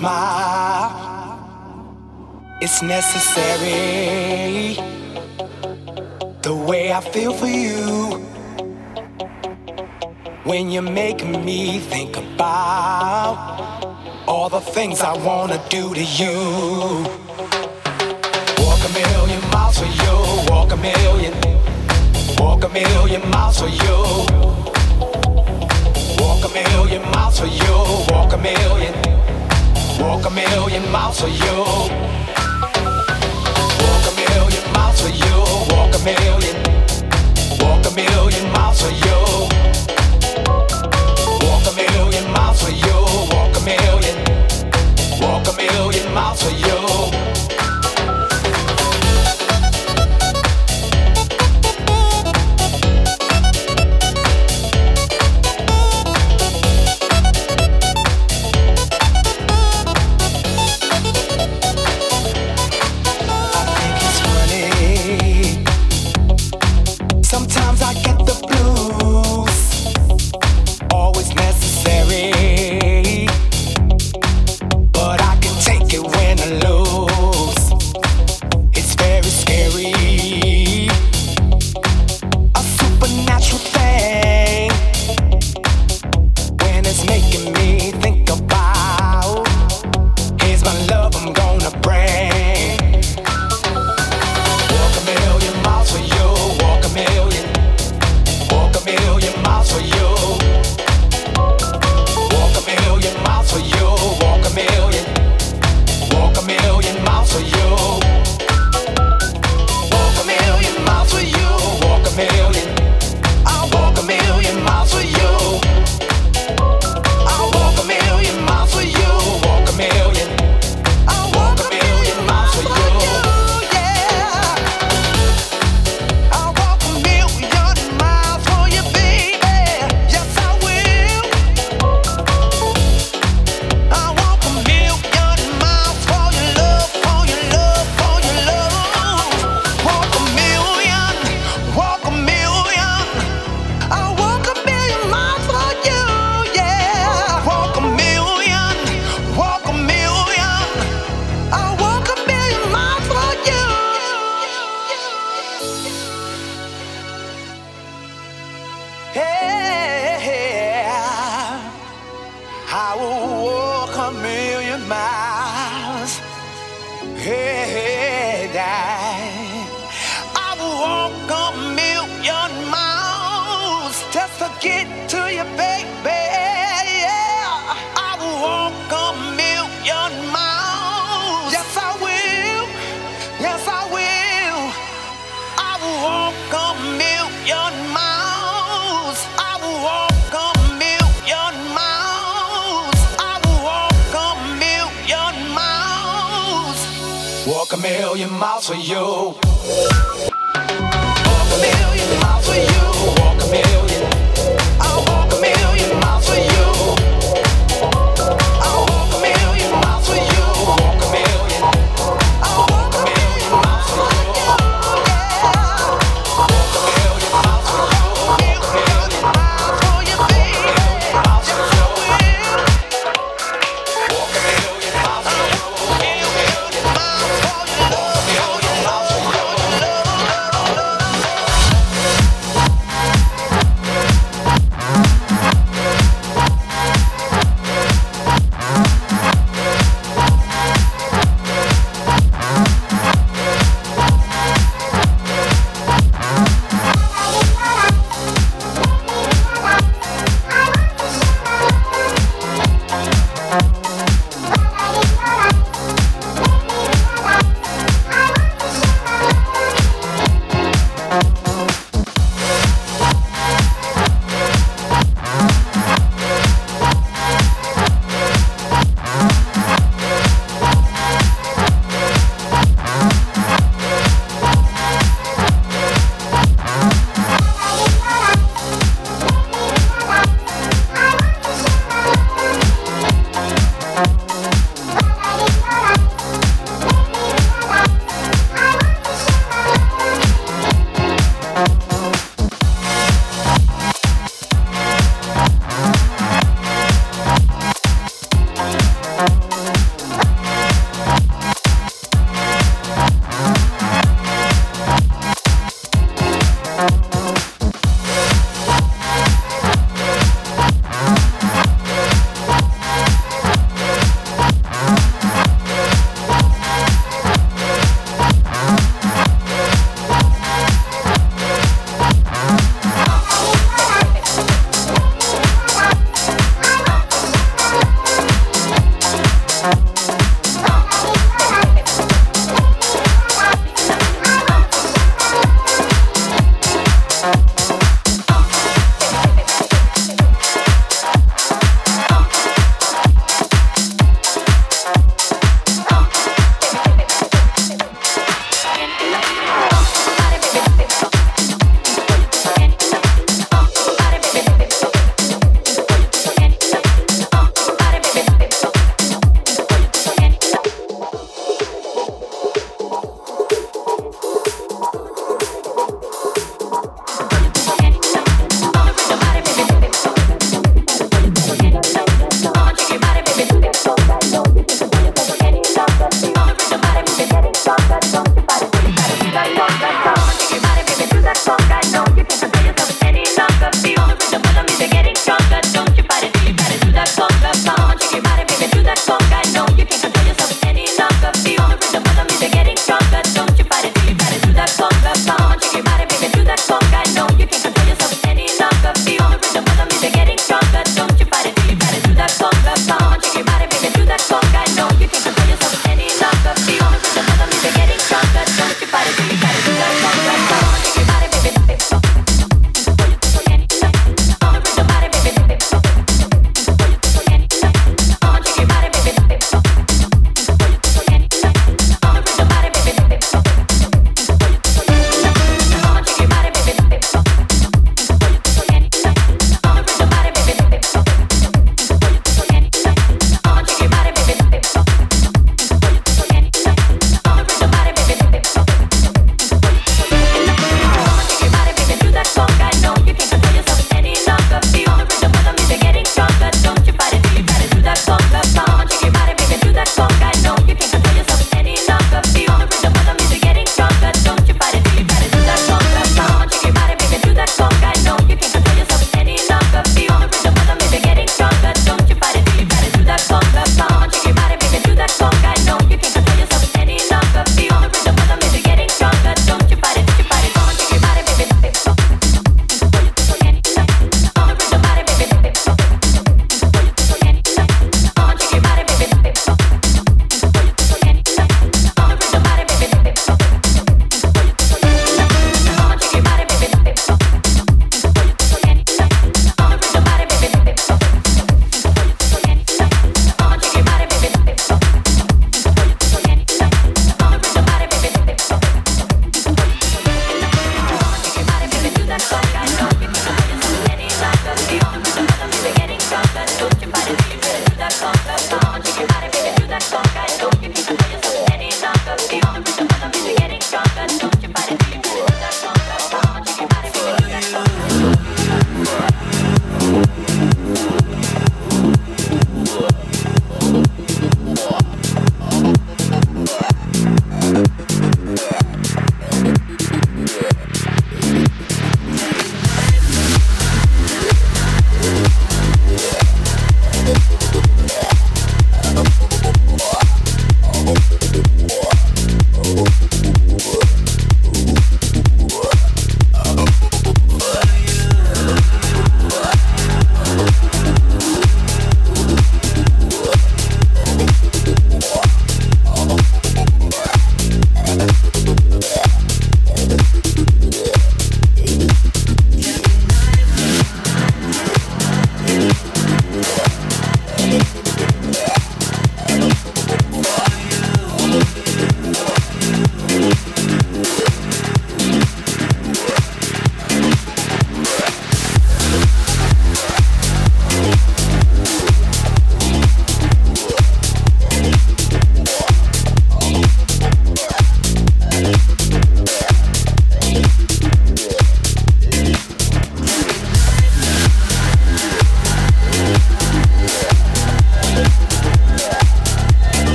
smile. It's necessary. The way I feel for you. When you make me think about all the things I wanna do to you.